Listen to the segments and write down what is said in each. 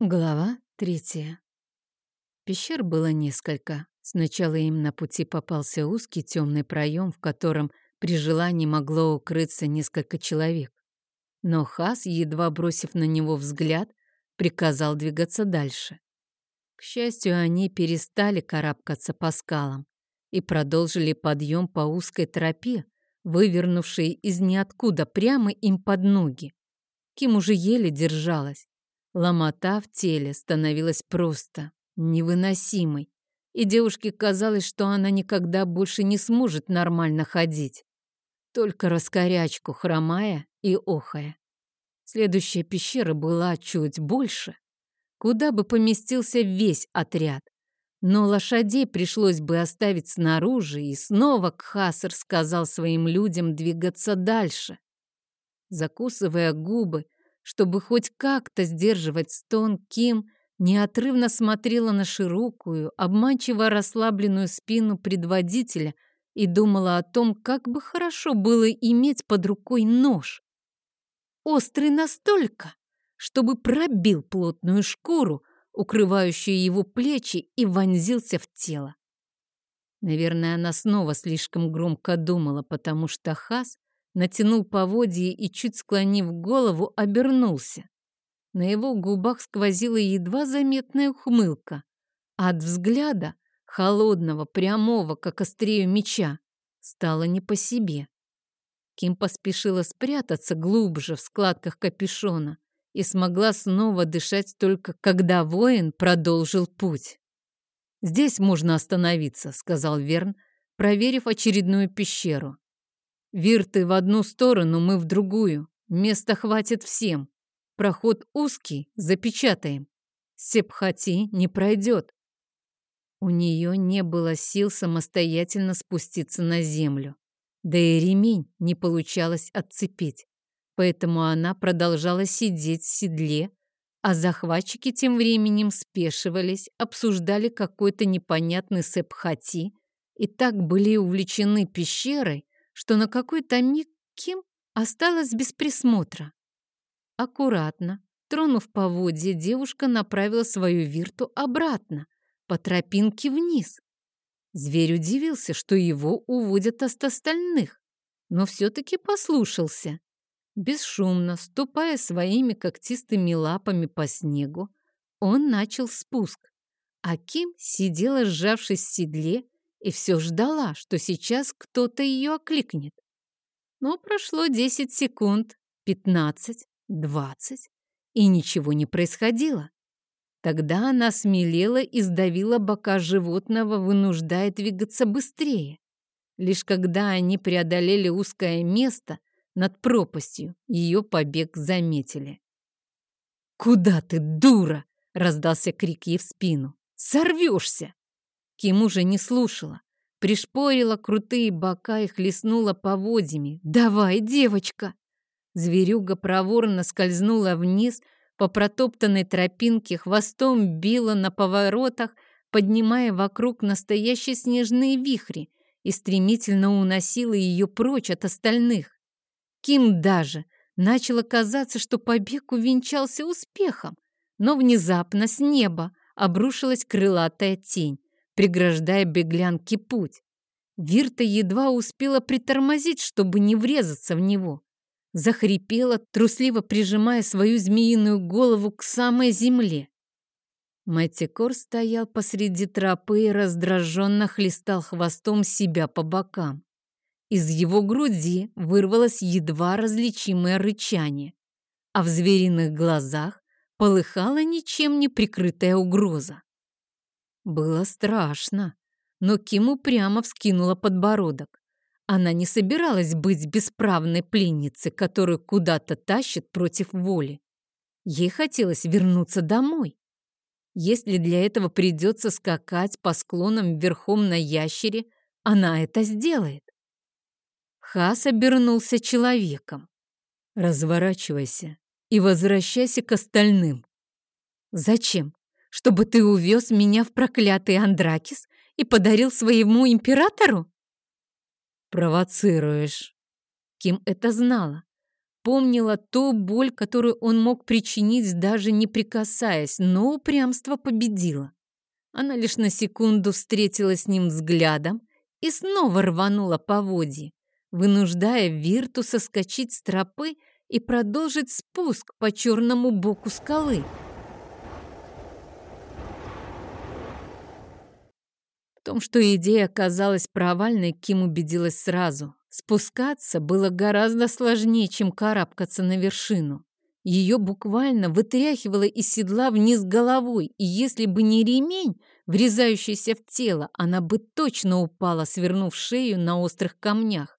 Глава третья. Пещер было несколько. Сначала им на пути попался узкий темный проем, в котором при желании могло укрыться несколько человек. Но Хас, едва бросив на него взгляд, приказал двигаться дальше. К счастью, они перестали карабкаться по скалам и продолжили подъем по узкой тропе, вывернувшей из ниоткуда прямо им под ноги. Ким уже еле держалась. Ломота в теле становилась просто невыносимой, и девушке казалось, что она никогда больше не сможет нормально ходить. Только раскорячку, хромая и охая. Следующая пещера была чуть больше, куда бы поместился весь отряд. Но лошадей пришлось бы оставить снаружи, и снова Кхасар сказал своим людям двигаться дальше. Закусывая губы, чтобы хоть как-то сдерживать стон, Ким неотрывно смотрела на широкую, обманчиво расслабленную спину предводителя и думала о том, как бы хорошо было иметь под рукой нож. Острый настолько, чтобы пробил плотную шкуру, укрывающую его плечи, и вонзился в тело. Наверное, она снова слишком громко думала, потому что Хас натянул поводье и, чуть склонив голову, обернулся. На его губах сквозила едва заметная ухмылка, а от взгляда, холодного, прямого, как острее меча, стало не по себе. Ким поспешила спрятаться глубже в складках капюшона и смогла снова дышать только, когда воин продолжил путь. «Здесь можно остановиться», — сказал Верн, проверив очередную пещеру. Вирты в одну сторону, мы в другую. Места хватит всем. Проход узкий, запечатаем. Сепхати не пройдет. У нее не было сил самостоятельно спуститься на землю. Да и ремень не получалось отцепить. Поэтому она продолжала сидеть в седле, а захватчики тем временем спешивались, обсуждали какой-то непонятный сепхати и так были увлечены пещерой, что на какой-то миг Ким осталась без присмотра. Аккуратно, тронув поводья, девушка направила свою вирту обратно, по тропинке вниз. Зверь удивился, что его уводят от остальных, но все-таки послушался. Бесшумно, ступая своими когтистыми лапами по снегу, он начал спуск. А Ким сидела, сжавшись в седле, и все ждала, что сейчас кто-то ее окликнет. Но прошло 10 секунд, 15, 20, и ничего не происходило. Тогда она смелела и сдавила бока животного, вынуждая двигаться быстрее. Лишь когда они преодолели узкое место над пропастью, ее побег заметили. «Куда ты, дура?» — раздался крик ей в спину. «Сорвешься!» Ким уже не слушала. Пришпорила крутые бока и хлестнула поводьями. «Давай, девочка!» Зверюга проворно скользнула вниз по протоптанной тропинке, хвостом била на поворотах, поднимая вокруг настоящие снежные вихри и стремительно уносила ее прочь от остальных. Ким даже начало казаться, что побег увенчался успехом, но внезапно с неба обрушилась крылатая тень преграждая беглянке путь. Вирта едва успела притормозить, чтобы не врезаться в него. Захрипела, трусливо прижимая свою змеиную голову к самой земле. Мэтикор стоял посреди тропы и раздраженно хлестал хвостом себя по бокам. Из его груди вырвалось едва различимое рычание, а в звериных глазах полыхала ничем не прикрытая угроза. Было страшно, но Ким упрямо вскинула подбородок. Она не собиралась быть бесправной пленницей, которую куда-то тащат против воли. Ей хотелось вернуться домой. Если для этого придется скакать по склонам верхом на ящере, она это сделает. Хас обернулся человеком. «Разворачивайся и возвращайся к остальным». «Зачем? Чтобы ты увез меня в проклятый Андракис и подарил своему императору?» «Провоцируешь». Ким это знала. вспомнила ту боль, которую он мог причинить, даже не прикасаясь, но упрямство победило. Она лишь на секунду встретилась с ним взглядом и снова рванула по воде, вынуждая Вирту соскочить с тропы и продолжить спуск по черному боку скалы. Том, что идея оказалась провальной, Ким убедилась сразу. Спускаться было гораздо сложнее, чем карабкаться на вершину. Ее буквально вытряхивало из седла вниз головой, и если бы не ремень, врезающийся в тело, она бы точно упала, свернув шею на острых камнях.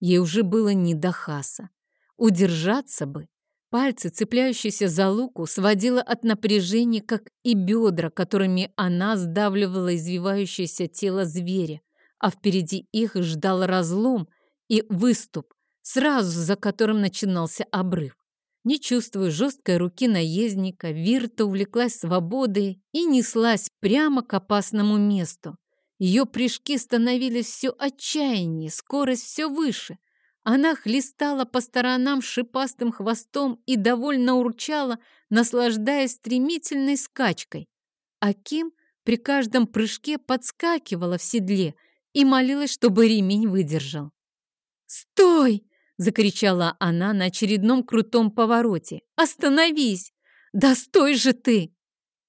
Ей уже было не до хаса. Удержаться бы. Пальцы, цепляющиеся за луку, сводило от напряжения, как и бедра, которыми она сдавливала извивающееся тело зверя, а впереди их ждал разлом и выступ, сразу за которым начинался обрыв. Не чувствуя жесткой руки наездника, Вирта увлеклась свободой и неслась прямо к опасному месту. Ее прыжки становились все отчаяннее, скорость все выше. Она хлестала по сторонам шипастым хвостом и довольно урчала, наслаждаясь стремительной скачкой. А Ким при каждом прыжке подскакивала в седле и молилась, чтобы ремень выдержал. «Стой!» закричала она на очередном крутом повороте. «Остановись! Да стой же ты!»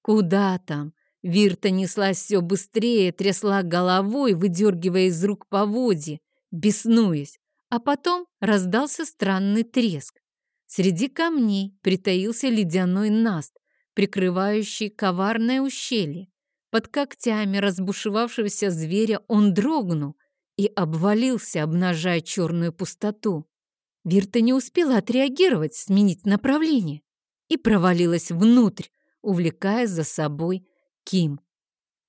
«Куда там?» Вирта неслась все быстрее, трясла головой, выдергивая из рук поводья, беснуясь. А потом раздался странный треск. Среди камней притаился ледяной наст, прикрывающий коварное ущелье. Под когтями разбушевавшегося зверя он дрогнул и обвалился, обнажая черную пустоту. Вирта не успела отреагировать, сменить направление и провалилась внутрь, увлекая за собой Ким.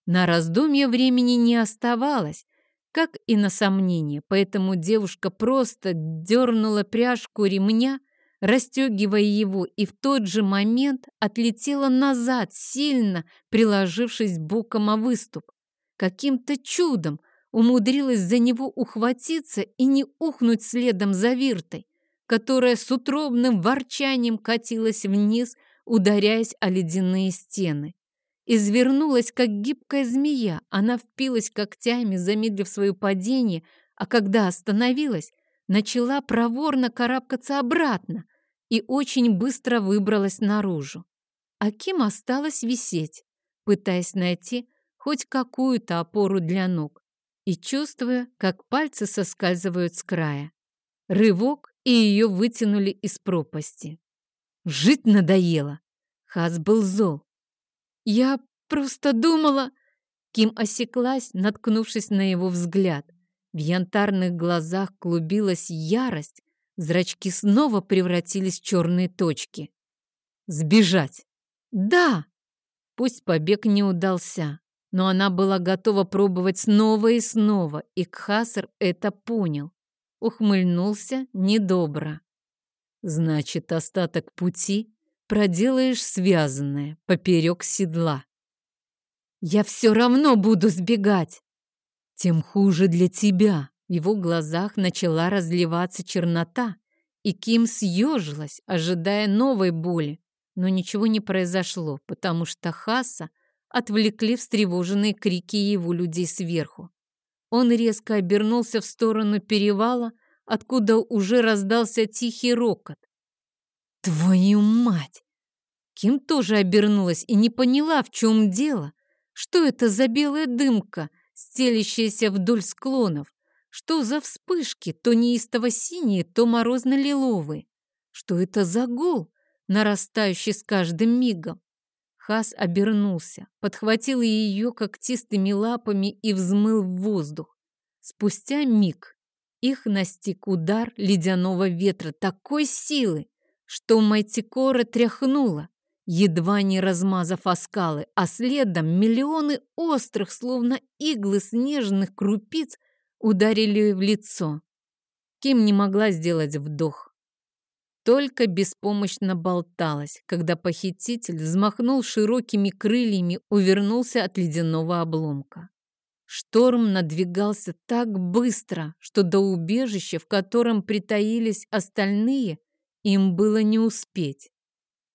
На раздумье времени не оставалось, как и на сомнение, поэтому девушка просто дернула пряжку ремня, расстегивая его, и в тот же момент отлетела назад, сильно приложившись боком о выступ. Каким-то чудом умудрилась за него ухватиться и не ухнуть следом за Виртой, которая с утробным ворчанием катилась вниз, ударяясь о ледяные стены. Извернулась, как гибкая змея, она впилась когтями, замедлив свое падение, а когда остановилась, начала проворно карабкаться обратно и очень быстро выбралась наружу. А Ким осталась висеть, пытаясь найти хоть какую-то опору для ног и чувствуя, как пальцы соскальзывают с края. Рывок, и ее вытянули из пропасти. Жить надоело. Хас был зол. «Я просто думала...» Ким осеклась, наткнувшись на его взгляд. В янтарных глазах клубилась ярость, зрачки снова превратились в черные точки. «Сбежать!» «Да!» Пусть побег не удался, но она была готова пробовать снова и снова, и Кхасар это понял. Ухмыльнулся недобро. «Значит, остаток пути проделаешь связанное, поперек седла». «Я все равно буду сбегать!» «Тем хуже для тебя!» В его глазах начала разливаться чернота, и Ким съежилась, ожидая новой боли. Но ничего не произошло, потому что Хаса — отвлекли встревоженные крики его людей сверху. Он резко обернулся в сторону перевала, откуда уже раздался тихий рокот. «Твою мать!» Ким тоже обернулась и не поняла, в чем дело. Что это за белая дымка, стелящаяся вдоль склонов? Что за вспышки, то неистово-синие, то морозно-лиловые? Что это за гул, нарастающий с каждым мигом? Хас обернулся, подхватил ее когтистыми лапами и взмыл в воздух. Спустя миг их настиг удар ледяного ветра такой силы, что Майтикора тряхнула, едва не размазав оскалы, а следом миллионы острых, словно иглы снежных крупиц, ударили в лицо. Ким не могла сделать вдох только беспомощно болталась, когда похититель взмахнул широкими крыльями, увернулся от ледяного обломка. Шторм надвигался так быстро, что до убежища, в котором притаились остальные, им было не успеть.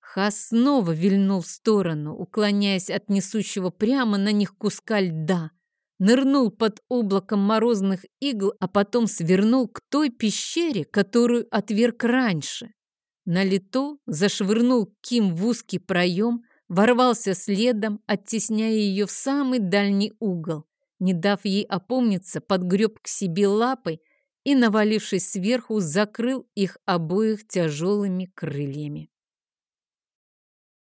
Хас снова вильнул в сторону, уклоняясь от несущего прямо на них куска льда, нырнул под облаком морозных игл, а потом свернул к той пещере, которую отверг раньше. На лету зашвырнул Ким в узкий проем, ворвался следом, оттесняя ее в самый дальний угол. Не дав ей опомниться, подгреб к себе лапой и, навалившись сверху, закрыл их обоих тяжелыми крыльями.